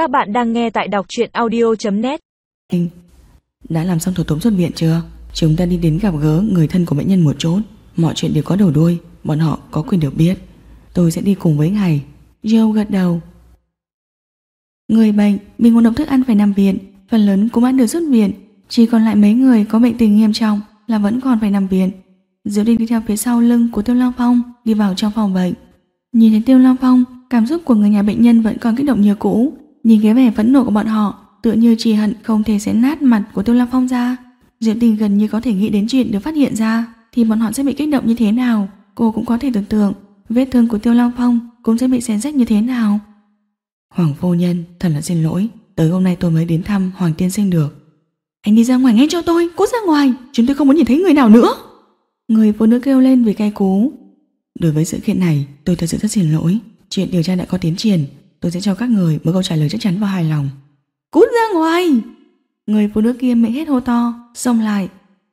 Các bạn đang nghe tại đọc truyện audio.net Anh, đã làm xong thủ tục xuất viện chưa? Chúng ta đi đến gặp gỡ người thân của bệnh nhân một chút. Mọi chuyện đều có đầu đuôi, Bọn họ có quyền được biết. Tôi sẽ đi cùng với ngài. Joe gật đầu. Người bệnh bị ngộ độc thức ăn phải nằm viện. Phần lớn cũng đã được xuất viện. Chỉ còn lại mấy người có bệnh tình nghiêm trọng Là vẫn còn phải nằm viện. Diệu Đinh đi theo phía sau lưng của Tiêu Long Phong, Đi vào trong phòng bệnh. Nhìn thấy Tiêu Long Phong, Cảm xúc của người nhà bệnh nhân vẫn còn kích động như cũ. Nhìn cái vẻ phẫn nộ của bọn họ Tựa như chỉ hận không thể xé nát mặt của Tiêu Long Phong ra. Diệu Tình gần như có thể nghĩ đến chuyện được phát hiện ra Thì bọn họ sẽ bị kích động như thế nào Cô cũng có thể tưởng tượng. Vết thương của Tiêu Long Phong cũng sẽ bị xé rách như thế nào. Hoàng phu nhân Thật là xin lỗi. Tới hôm nay tôi mới đến thăm Hoàng tiên sinh được. Anh đi ra ngoài ngay cho tôi Cút ra ngoài. Chúng tôi không muốn nhìn thấy người nào nữa. Người phụ nữ kêu lên vì cay cú. Đối với sự kiện này tôi thật sự rất xin lỗi. Chuyện điều tra đã có tiến triển Tôi sẽ cho các người một câu trả lời chắc chắn và hài lòng. Cút ra ngoài! Người phụ nữ kia mệnh hết hô to, Xông lại.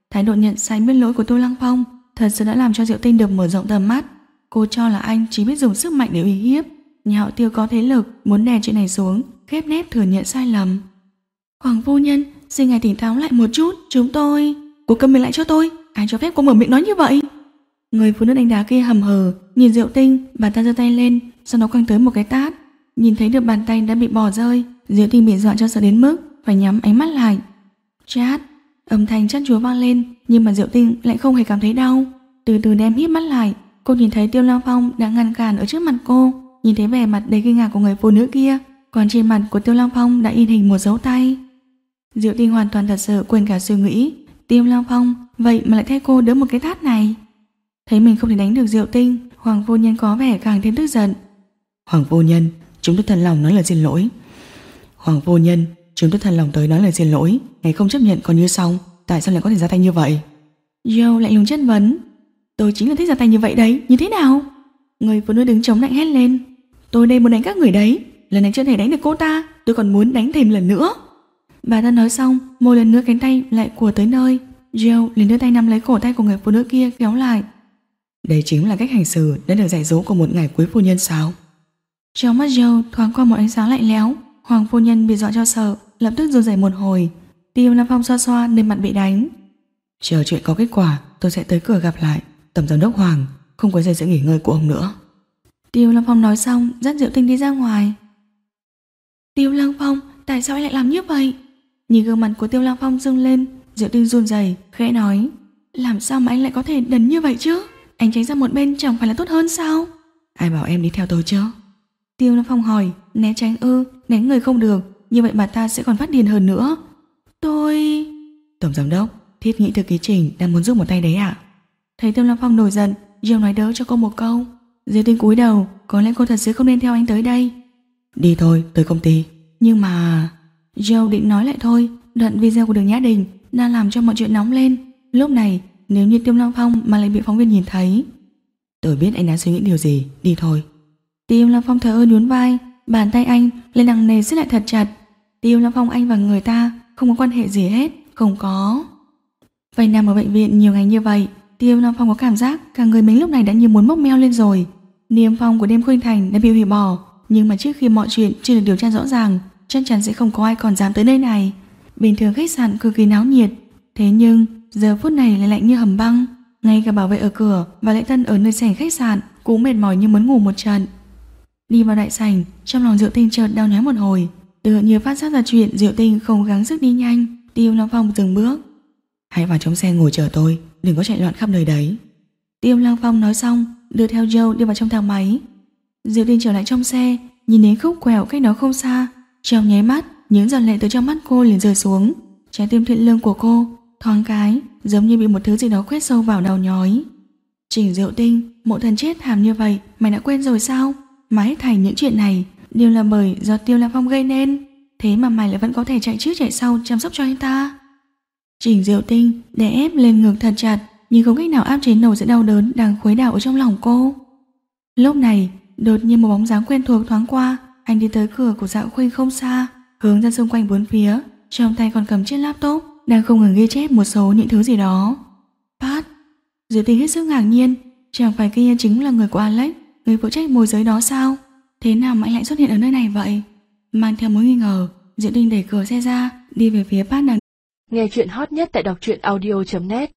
Thái độ nhận sai biết lỗi của Tô Lăng Phong Thật sự đã làm cho Diệu Tinh được mở rộng tầm mắt. Cô cho là anh chỉ biết dùng sức mạnh để uy hiếp, Nhà họ tiêu có thế lực, Muốn đè chuyện này xuống, Khép nép thừa nhận sai lầm. Hoàng phu nhân, Xin ngài tỉnh táo lại một chút, Chúng tôi. Cô cầm miệng lại cho tôi, Ai cho phép cô mở miệng nói như vậy? Người phụ nữ đánh đá kia hầm hờ, Nhìn Diệu Tinh, Bà ta giơ tay lên, Sau đó quăng tới một cái tát. Nhìn thấy được bàn tay đã bị bỏ rơi, Diệu Tinh bị dọa cho sợ đến mức Phải nhắm ánh mắt lại. Chát, Âm thanh chát chúa vang lên, Nhưng mà Diệu Tinh lại không hề cảm thấy đau. Từ từ đem hít mắt lại, Cô nhìn thấy Tiêu Lang Phong đã ngăn cản ở trước mặt cô, Nhìn thấy vẻ mặt đầy kinh ngạc của người phụ nữ kia, Còn trên mặt của Tiêu Lang Phong đã in hình một dấu tay. Diệu Tinh hoàn toàn thật sự quên cả suy nghĩ, Tiêu Lang Phong, Vậy mà lại thay cô đỡ một cái tát này? Thấy mình không thể đánh được Diệu Tinh Hoàng vô nhân có vẻ càng thêm tức giận. Hoàng vô nhân Chúng tôi thật lòng nói lời xin lỗi. Hoàng vô nhân Chúng tôi thật lòng tới nói lời xin lỗi. Ngày không chấp nhận còn như xong Tại sao lại có thể ra tay như vậy? Joe lại lùng chất vấn. Tôi chính là thích ra tay như vậy đấy. Như thế nào? Người phụ nữ đứng chống lạnh hét lên. Tôi đây muốn đánh các người đấy. Lần này chưa thể đánh được cô ta. Tôi còn muốn đánh thêm lần nữa. Bà ta nói xong Một lần nữa cánh tay lại của tới nơi. Joe liền đưa tay nắm lấy cổ tay của người phụ nữ kia kéo lại. Đây chính là cách hành xử Đã được dạy dỗ của một ngày cuối phu nhân sao Trong mắt Joe thoáng qua một ánh sáng lạnh lẽo Hoàng phu nhân bị dọa cho sợ Lập tức run rẩy một hồi. Tiêu Nam Phong xoa xoa nơi mặt bị đánh. Chờ chuyện có kết quả tôi sẽ tới cửa gặp lại. Tổng giám đốc Hoàng Không có gì sự nghỉ ngơi của ông nữa. Tiêu Lăng Phong nói xong dắt Diệu Tinh đi ra ngoài. Tiêu Lăng Phong Tại sao anh lại làm như vậy? Nhìn gương mặt của Tiêu Lăng Phong dâng lên Diệu Tinh run rẩy khẽ nói Làm sao mà anh lại có thể đần như vậy chứ? Anh tránh ra một bên chẳng phải là tốt hơn sao? Ai bảo em đi theo tôi chứ Tiêu Lăng Phong hỏi, Né tránh ư? Né người không được, Như vậy bà ta sẽ còn phát điên hơn nữa. Tôi... Tổng giám đốc, Thiết nghĩ thư ký trình đang muốn giúp một tay đấy ạ. Thấy Tiêu Lăng Phong nổi giận, Diêu nói đỡ cho cô một câu. Diêu tinh cúi đầu, Có lẽ cô thật sự không nên theo anh tới đây. Đi thôi, tới công ty. Nhưng mà Joe định nói lại thôi, Đoạn video của đường Nhã Đình đang làm cho mọi chuyện nóng lên. Lúc này, nếu như Tiêu Long Phong mà lại bị phóng viên nhìn thấy, Tôi biết anh đã suy nghĩ điều gì, Đi thôi. Tiêu Lâm Phong thở ơ nhún vai, Bàn tay anh lên nặng nề siết lại thật chặt. Tiêu Lâm Phong, anh và người ta Không có quan hệ gì hết, Không có. Vậy nằm ở bệnh viện nhiều ngày như vậy, Tiêu Lâm Phong có cảm giác cả người mình lúc này đã như muốn mốc meo lên rồi. Niềm phong của đêm khuynh thành đã bị hủy bỏ, Nhưng mà trước khi mọi chuyện chưa được điều tra rõ ràng, Chắc chắn sẽ không có ai còn dám tới nơi này. Bình thường khách sạn cực kỳ náo nhiệt, Thế nhưng giờ phút này lại lạnh như hầm băng. Ngay cả bảo vệ ở cửa Và lễ tân ở nơi sảnh khách sạn Cũng mệt mỏi như muốn ngủ một trận. Đi vào đại sảnh Trong lòng Diệu Tinh chợt đau nhói một hồi. Tựa như phát giác ra chuyện Diệu Tinh không gắng sức đi nhanh Tiêu Nam Phong dừng bước. Hãy vào trong xe ngồi chờ tôi Đừng có chạy loạn khắp nơi đấy. Tiêu Lang Phong nói xong Đưa theo Joe đi vào trong thang máy. Diệu Tinh trở lại trong xe Nhìn đến khúc quẹo cách đó không xa. Trong nháy mắt những giọt lệ từ trong mắt cô liền rơi xuống. Trái tim thiện lương của cô Thoáng cái giống như bị một thứ gì đó quét sâu vào đầu nhói. Trình Diệu Tinh Mộ thần chết thảm như vậy Mày đã quên rồi sao mà hết thành những chuyện này Đều là bởi do Tiêu Lam Phong gây nên Thế mà mày lại vẫn có thể chạy trước chạy sau chăm sóc cho anh ta Trình Diệu Tinh đè ép lên ngực thật chặt nhưng không cách nào áp chế nổi sự đau đớn đang khuấy đảo ở trong lòng cô. Lúc này, đột nhiên một bóng dáng quen thuộc thoáng qua, anh đi tới cửa của dạo khuynh không xa, hướng ra xung quanh bốn phía, trong tay còn cầm chiếc laptop, đang không ngừng ghi chép một số những thứ gì đó. Phát, Diệu Tinh hết sức ngạc nhiên, chẳng phải kia chính là người của Alex, người phụ trách môi giới đó sao? Thế nào mà anh lại xuất hiện ở nơi này vậy? Mang theo mối nghi ngờ, Diệu Linh đẩy cửa xe ra, Đi về phía bát Nghe chuyện hot nhất tại đọc truyện audio.net